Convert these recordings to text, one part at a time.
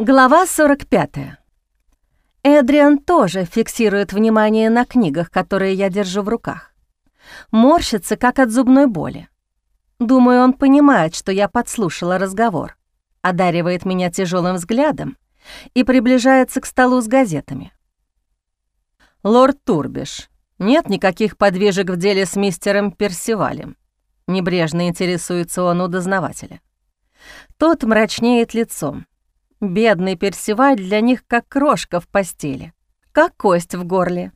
Глава 45. Эдриан тоже фиксирует внимание на книгах, которые я держу в руках. Морщится, как от зубной боли. Думаю, он понимает, что я подслушала разговор, одаривает меня тяжелым взглядом и приближается к столу с газетами. «Лорд Турбиш, нет никаких подвижек в деле с мистером Персивалем?» Небрежно интересуется он у дознавателя. Тот мрачнеет лицом. Бедный Персиваль для них как крошка в постели, как кость в горле.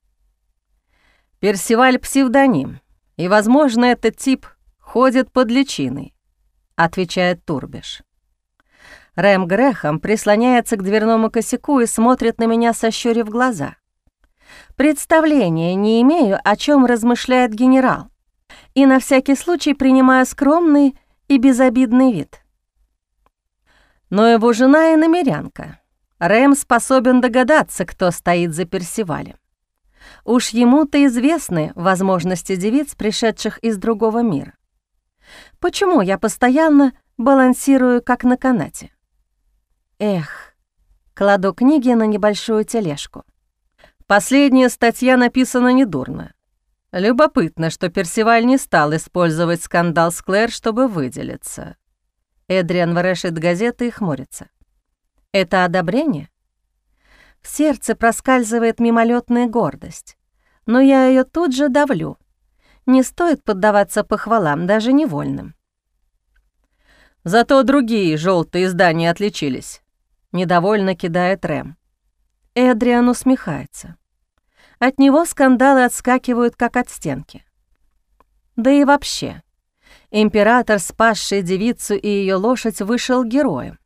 Персиваль — псевдоним, и, возможно, этот тип ходит под личиной, отвечает Турбиш. Рэм Грехом прислоняется к дверному косяку и смотрит на меня, сощурив глаза. Представления не имею, о чем размышляет генерал, и на всякий случай принимаю скромный и безобидный вид. Но его жена и намерянка. Рэм способен догадаться, кто стоит за Персивалем. Уж ему-то известны возможности девиц, пришедших из другого мира. Почему я постоянно балансирую, как на канате? Эх, кладу книги на небольшую тележку. Последняя статья написана недурно. Любопытно, что Персиваль не стал использовать скандал с Клэр, чтобы выделиться. Эдриан ворошит газеты и хмурится. Это одобрение? В сердце проскальзывает мимолетная гордость, но я ее тут же давлю. Не стоит поддаваться похвалам, даже невольным. Зато другие желтые издания отличились. Недовольно кидает Рэм. Эдриан усмехается. От него скандалы отскакивают, как от стенки. Да и вообще, Император, спасший девицу и ее лошадь, вышел героем.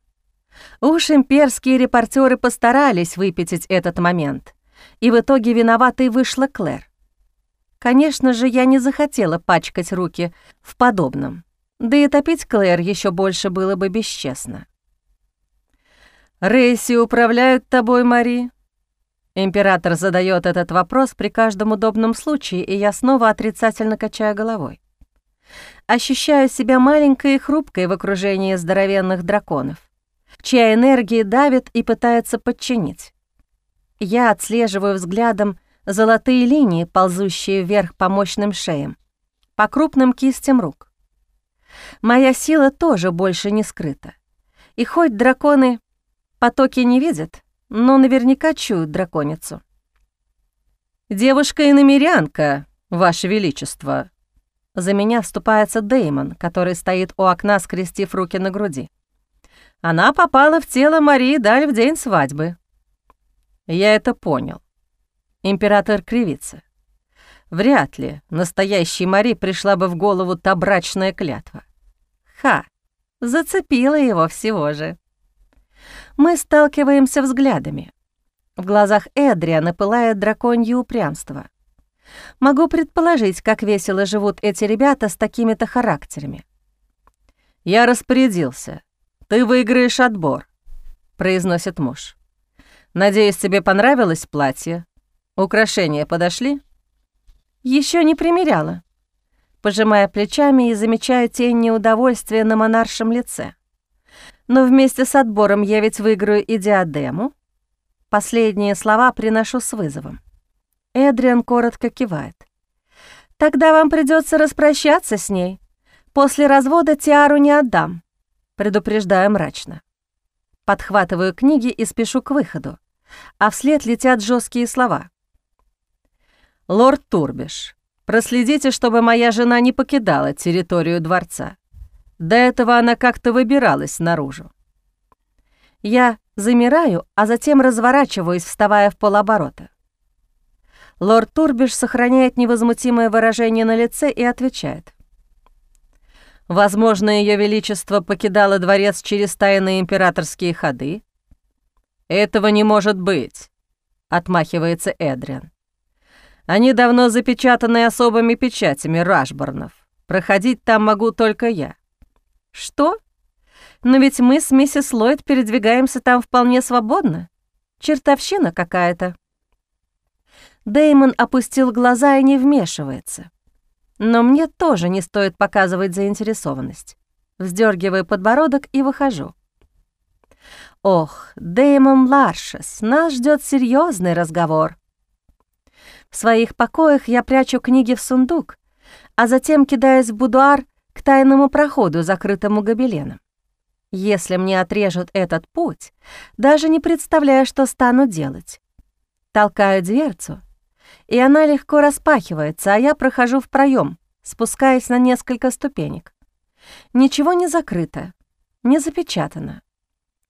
Уж имперские репортеры постарались выпятить этот момент, и в итоге виноватой вышла Клэр. Конечно же, я не захотела пачкать руки в подобном, да и топить Клэр еще больше было бы бесчестно. «Рейси управляют тобой, Мари?» Император задает этот вопрос при каждом удобном случае, и я снова отрицательно качаю головой. Ощущаю себя маленькой и хрупкой в окружении здоровенных драконов, чья энергия давит и пытается подчинить. Я отслеживаю взглядом золотые линии, ползущие вверх по мощным шеям, по крупным кистям рук. Моя сила тоже больше не скрыта. И хоть драконы потоки не видят, но наверняка чуют драконицу. «Девушка и намерянка, Ваше Величество», за меня вступается Деймон, который стоит у окна, скрестив руки на груди. Она попала в тело Марии Даль в день свадьбы. Я это понял. Император кривится. Вряд ли настоящей Мари пришла бы в голову та брачная клятва. Ха, зацепила его всего же. Мы сталкиваемся взглядами. В глазах Эдриана пылает драконье упрямство. Могу предположить, как весело живут эти ребята с такими-то характерами. «Я распорядился. Ты выиграешь отбор», — произносит муж. «Надеюсь, тебе понравилось платье? Украшения подошли?» Еще не примеряла. Пожимая плечами и замечаю тень неудовольствия на монаршем лице. Но вместе с отбором я ведь выиграю и диадему. Последние слова приношу с вызовом. Эдриан коротко кивает. «Тогда вам придется распрощаться с ней. После развода Тиару не отдам», — предупреждаю мрачно. Подхватываю книги и спешу к выходу, а вслед летят жесткие слова. «Лорд Турбиш, проследите, чтобы моя жена не покидала территорию дворца. До этого она как-то выбиралась наружу». Я замираю, а затем разворачиваюсь, вставая в полоборота. Лорд Турбиш сохраняет невозмутимое выражение на лице и отвечает. «Возможно, Ее Величество покидало дворец через тайные императорские ходы?» «Этого не может быть», — отмахивается Эдриан. «Они давно запечатаны особыми печатями Рашборнов. Проходить там могу только я». «Что? Но ведь мы с миссис Ллойд передвигаемся там вполне свободно. Чертовщина какая-то». Деймон опустил глаза и не вмешивается. Но мне тоже не стоит показывать заинтересованность. Вздергиваю подбородок и выхожу. Ох, Дэймон Ларшес, нас ждет серьезный разговор. В своих покоях я прячу книги в сундук, а затем кидаюсь в будуар к тайному проходу, закрытому гобеленом. Если мне отрежут этот путь, даже не представляю, что стану делать. Толкаю дверцу, и она легко распахивается, а я прохожу в проем, спускаясь на несколько ступенек. Ничего не закрыто, не запечатано.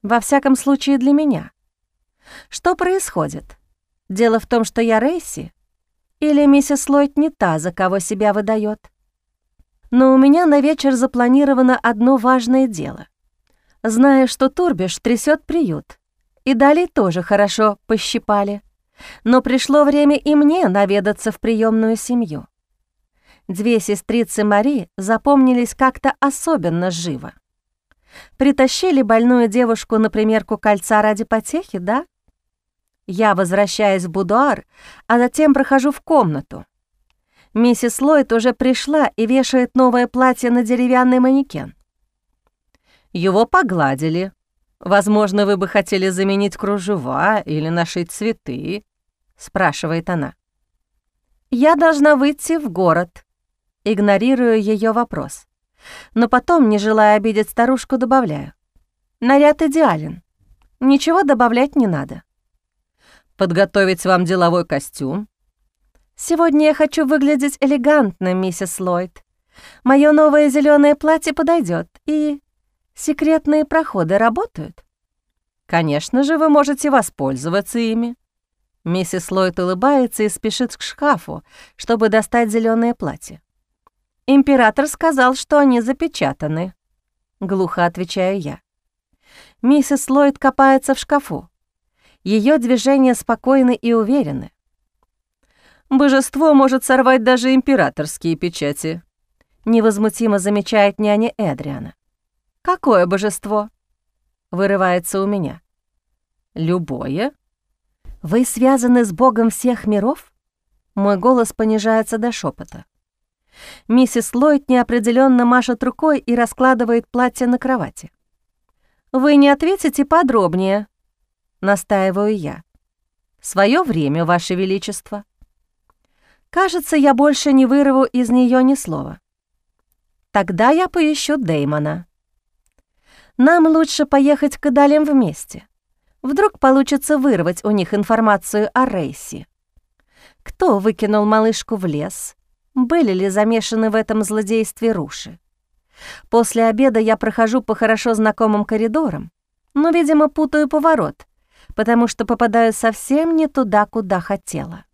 Во всяком случае для меня. Что происходит? Дело в том, что я Рейси? Или миссис Ллойд не та, за кого себя выдает? Но у меня на вечер запланировано одно важное дело. Зная, что Турбиш трясет приют, и далее тоже хорошо пощипали. Но пришло время и мне наведаться в приемную семью. Две сестрицы Мари запомнились как-то особенно живо. Притащили больную девушку на примерку кольца ради потехи, да? Я возвращаюсь в будуар, а затем прохожу в комнату. Миссис Ллойд уже пришла и вешает новое платье на деревянный манекен. Его погладили. Возможно, вы бы хотели заменить кружева или нашить цветы, спрашивает она. Я должна выйти в город. Игнорирую ее вопрос. Но потом, не желая обидеть старушку, добавляю. Наряд идеален. Ничего добавлять не надо. Подготовить вам деловой костюм? Сегодня я хочу выглядеть элегантно, миссис Ллойд. Мое новое зеленое платье подойдет, и секретные проходы работают. Конечно же, вы можете воспользоваться ими. Миссис Ллойд улыбается и спешит к шкафу, чтобы достать зеленое платье. Император сказал, что они запечатаны. Глухо отвечаю я. Миссис Ллойд копается в шкафу. Ее движения спокойны и уверены. «Божество может сорвать даже императорские печати», — невозмутимо замечает няня Эдриана. «Какое божество?» — вырывается у меня. «Любое?» «Вы связаны с богом всех миров?» Мой голос понижается до шепота. Миссис Ллойд неопределенно машет рукой и раскладывает платье на кровати. «Вы не ответите подробнее», — настаиваю я. «Своё время, Ваше Величество». Кажется, я больше не вырву из нее ни слова. Тогда я поищу Дэймона. Нам лучше поехать к Далям вместе. Вдруг получится вырвать у них информацию о Рейси. Кто выкинул малышку в лес? были ли замешаны в этом злодействе руши. После обеда я прохожу по хорошо знакомым коридорам, но, видимо, путаю поворот, потому что попадаю совсем не туда, куда хотела.